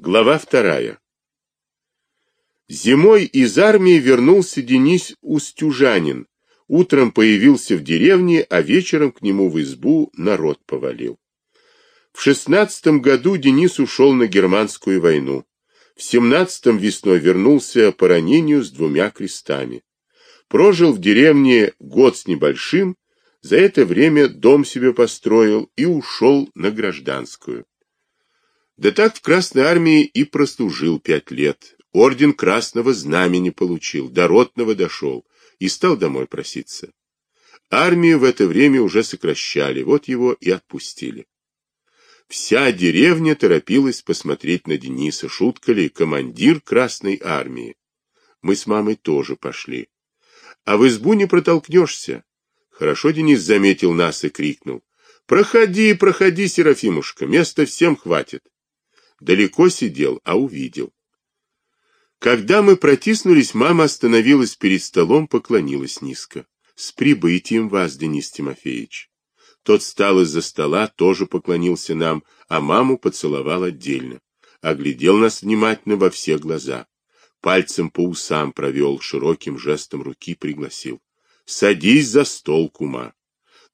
Глава вторая. Зимой из армии вернулся Денис Устюжанин. Утром появился в деревне, а вечером к нему в избу народ повалил. В шестнадцатом году Денис ушел на германскую войну. В семнадцатом весной вернулся по ранению с двумя крестами. Прожил в деревне год с небольшим, за это время дом себе построил и ушел на гражданскую. Да так в Красной армии и прослужил пять лет. Орден Красного Знамени получил, до Ротного дошел и стал домой проситься. Армию в это время уже сокращали, вот его и отпустили. Вся деревня торопилась посмотреть на Дениса, шутка ли, командир Красной армии. Мы с мамой тоже пошли. А в избу не протолкнешься. Хорошо Денис заметил нас и крикнул. «Проходи, проходи, Серафимушка, места всем хватит». Далеко сидел, а увидел. Когда мы протиснулись, мама остановилась перед столом, поклонилась низко. С прибытием вас, Денис Тимофеевич. Тот встал из-за стола, тоже поклонился нам, а маму поцеловал отдельно. Оглядел нас внимательно во все глаза. Пальцем по усам провел, широким жестом руки пригласил. Садись за стол, кума.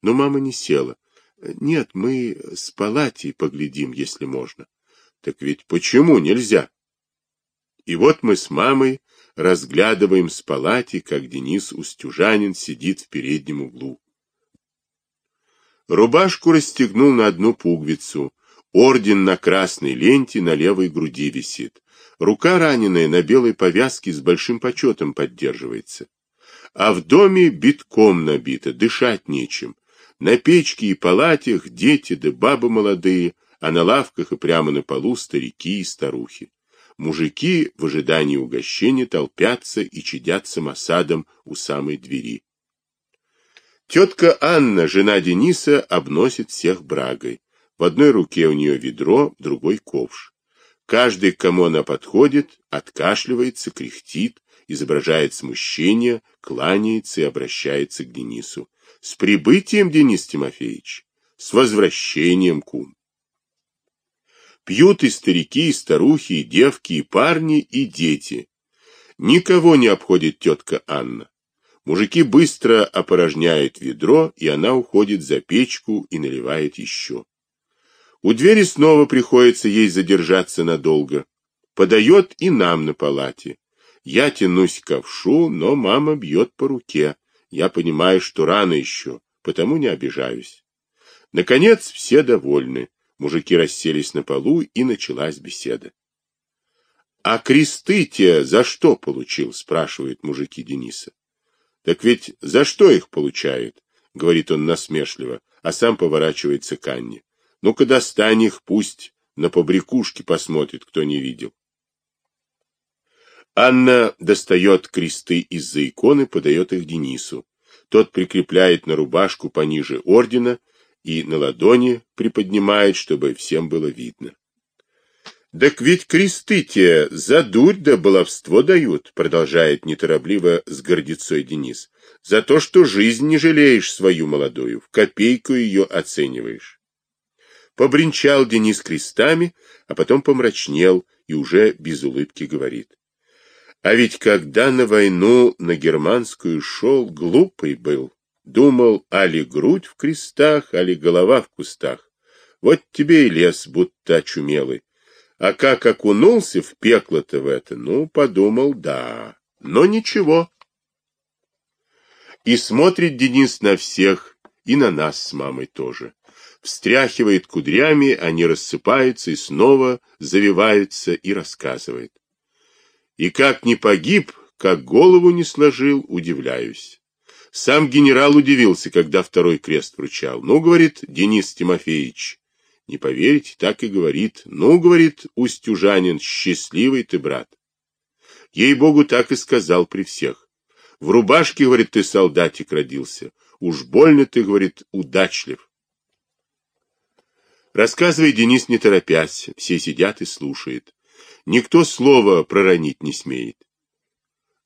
Но мама не села. Нет, мы с палати поглядим, если можно. Так ведь почему нельзя? И вот мы с мамой разглядываем с палати, как Денис Устюжанин сидит в переднем углу. Рубашку расстегнул на одну пуговицу, орден на красной ленте на левой груди висит. Рука раненая на белой повязке с большим почетом поддерживается. А в доме битком набито, дышать нечем. На печке и палатях дети да бабы молодые, а на лавках и прямо на полу старики и старухи. Мужики в ожидании угощения толпятся и чадят самосадом у самой двери. Тетка Анна, жена Дениса, обносит всех брагой. В одной руке у нее ведро, в другой ковш. Каждый, к кому она подходит, откашливается, кряхтит, изображает смущение, кланяется и обращается к Денису. С прибытием, Денис Тимофеевич! С возвращением, кум! Пьют и старики, и старухи, и девки, и парни, и дети. Никого не обходит тетка Анна. Мужики быстро опорожняют ведро, и она уходит за печку и наливает еще. У двери снова приходится ей задержаться надолго. Подает и нам на палате. Я тянусь к ковшу, но мама бьет по руке. Я понимаю, что рано еще, потому не обижаюсь. Наконец все довольны. Мужики расселись на полу, и началась беседа. — А кресты те за что получил? — спрашивают мужики Дениса. — Так ведь за что их получают? — говорит он насмешливо, а сам поворачивается к Анне. — Ну-ка достань их, пусть на побрякушки посмотрит, кто не видел. Анна достает кресты из-за иконы, подает их Денису. Тот прикрепляет на рубашку пониже ордена и на ладони приподнимает, чтобы всем было видно. «Так ведь кресты те за дурь да баловство дают», продолжает неторопливо с гордецой Денис, «за то, что жизнь не жалеешь свою молодую, в копейку ее оцениваешь». Побринчал Денис крестами, а потом помрачнел и уже без улыбки говорит. А ведь когда на войну на германскую шел, глупый был. Думал, али грудь в крестах, али голова в кустах. Вот тебе и лес, будто очумелый. А как окунулся в пекло-то в это, ну, подумал, да, но ничего. И смотрит Денис на всех, и на нас с мамой тоже. Встряхивает кудрями, они рассыпаются и снова завиваются и рассказывает. И как не погиб, как голову не сложил, удивляюсь. Сам генерал удивился, когда второй крест вручал. Ну, говорит Денис Тимофеевич, не поверите, так и говорит. Ну, говорит Устюжанин, счастливый ты, брат. Ей-богу, так и сказал при всех. В рубашке, говорит, ты солдатик родился. Уж больно ты, говорит, удачлив. Рассказывает Денис не торопясь, все сидят и слушают. Никто слова проронить не смеет.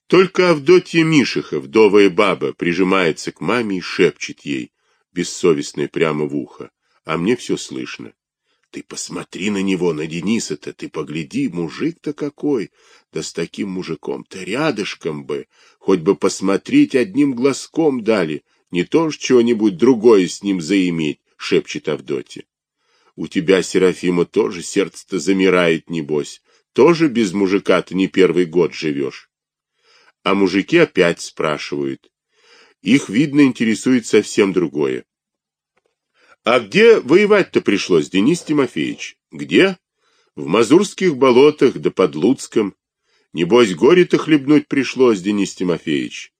Только Авдотья Мишиха, вдовая баба, прижимается к маме и шепчет ей, бессовестно прямо в ухо, а мне все слышно. Ты посмотри на него, на Дениса-то, ты погляди, мужик-то какой, да с таким мужиком-то рядышком бы, хоть бы посмотреть одним глазком дали, не то ж чего-нибудь другое с ним заиметь, шепчет Авдотья. У тебя, Серафима, тоже сердце-то замирает, небось, тоже без мужика ты не первый год живешь. А мужики опять спрашивают. Их, видно, интересует совсем другое. А где воевать-то пришлось, Денис Тимофеевич? Где? В Мазурских болотах да под Луцком. Небось, горе-то хлебнуть пришлось, Денис Тимофеевич.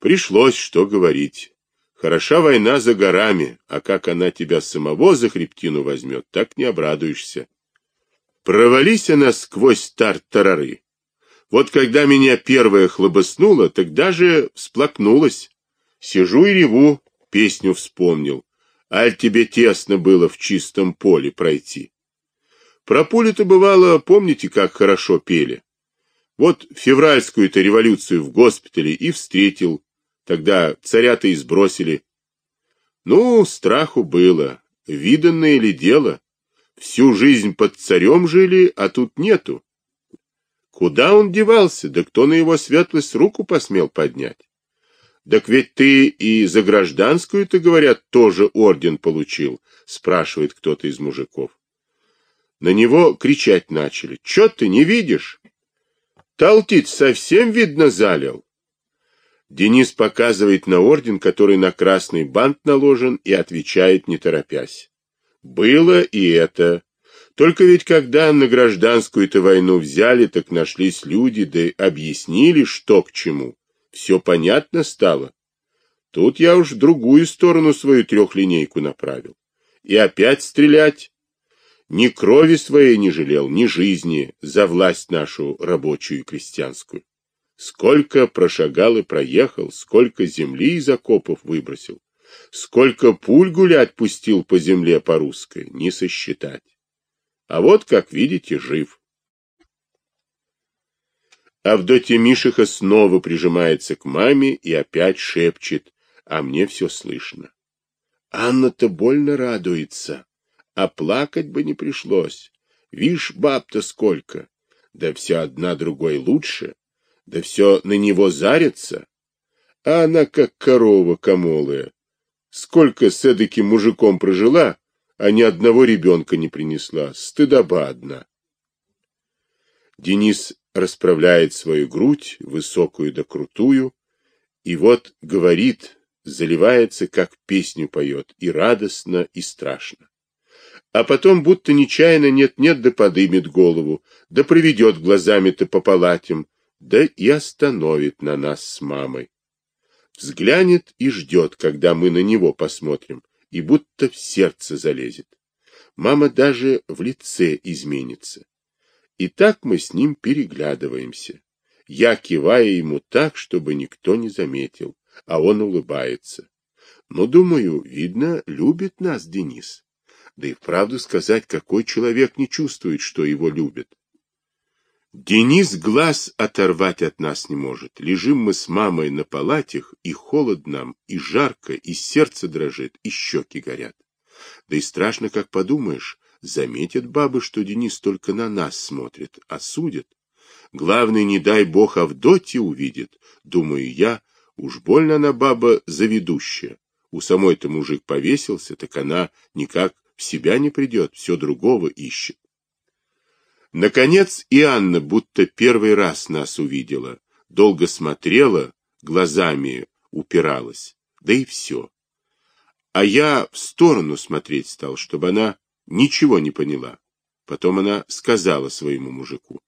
Пришлось, что говорить. Хороша война за горами, а как она тебя самого за хребтину возьмет, так не обрадуешься. Провались она сквозь тар-тарары. Вот когда меня первая хлобоснула, так даже всплакнулась. Сижу и реву, песню вспомнил. Аль тебе тесно было в чистом поле пройти. Про пули-то бывало, помните, как хорошо пели? Вот февральскую-то революцию в госпитале и встретил. Тогда царя-то избросили. Ну, страху было. Виданное ли дело? Всю жизнь под царем жили, а тут нету. Куда он девался? Да кто на его светлость руку посмел поднять? Так ведь ты и за гражданскую-то, говорят, тоже орден получил, спрашивает кто-то из мужиков. На него кричать начали. Че ты не видишь? Толтить совсем, видно, залил. Денис показывает на орден, который на красный бант наложен, и отвечает, не торопясь. Было и это. Только ведь когда на гражданскую-то войну взяли, так нашлись люди, да объяснили, что к чему все понятно стало. Тут я уж в другую сторону свою трехлинейку направил. И опять стрелять. Ни крови своей не жалел, ни жизни за власть нашу рабочую и крестьянскую. Сколько прошагал и проехал, сколько земли из окопов выбросил, сколько пуль гулять пустил по земле по русской, не сосчитать. А вот, как видите, жив. Авдотья Мишиха снова прижимается к маме и опять шепчет, а мне все слышно. Анна-то больно радуется, а плакать бы не пришлось. Вишь, баб-то сколько, да все одна другой лучше, да все на него зарится. А она как корова комолая. Сколько с эдаким мужиком прожила, а ни одного ребенка не принесла, стыдоба одна. Денис расправляет свою грудь, высокую да крутую, и вот говорит, заливается, как песню поет, и радостно, и страшно. А потом, будто нечаянно нет-нет, да подымет голову, да проведет глазами-то по палатям, да и остановит на нас с мамой. Взглянет и ждет, когда мы на него посмотрим, и будто в сердце залезет. Мама даже в лице изменится. И так мы с ним переглядываемся. Я киваю ему так, чтобы никто не заметил, а он улыбается. Но, думаю, видно, любит нас Денис. Да и вправду сказать, какой человек не чувствует, что его любят. Денис глаз оторвать от нас не может. Лежим мы с мамой на палатях, и холодно нам, и жарко, и сердце дрожит, и щеки горят. Да и страшно, как подумаешь, Заметят бабы, что Денис только на нас смотрит, осудят. Главное, не дай бог Авдотья увидит, думаю я, уж больно она баба заведущая. У самой-то мужик повесился, так она никак в себя не придет, все другого ищет. Наконец и Анна будто первый раз нас увидела, долго смотрела, глазами упиралась, да и все. А я в сторону смотреть стал, чтобы она ничего не поняла. Потом она сказала своему мужику.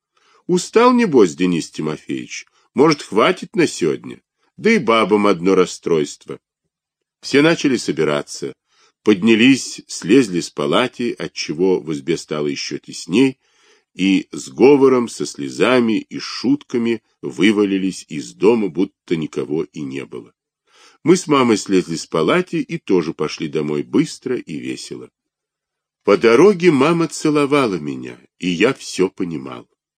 Устал, небось, Денис Тимофеевич? Может, хватит на сегодня? Да и бабам одно расстройство. Все начали собираться. Поднялись, слезли с палати, отчего в избе стало еще тесней, и с говором, со слезами и шутками вывалились из дома, будто никого и не было. Мы с мамой слезли с палати и тоже пошли домой быстро и весело. По дороге мама целовала меня, и я все понимал.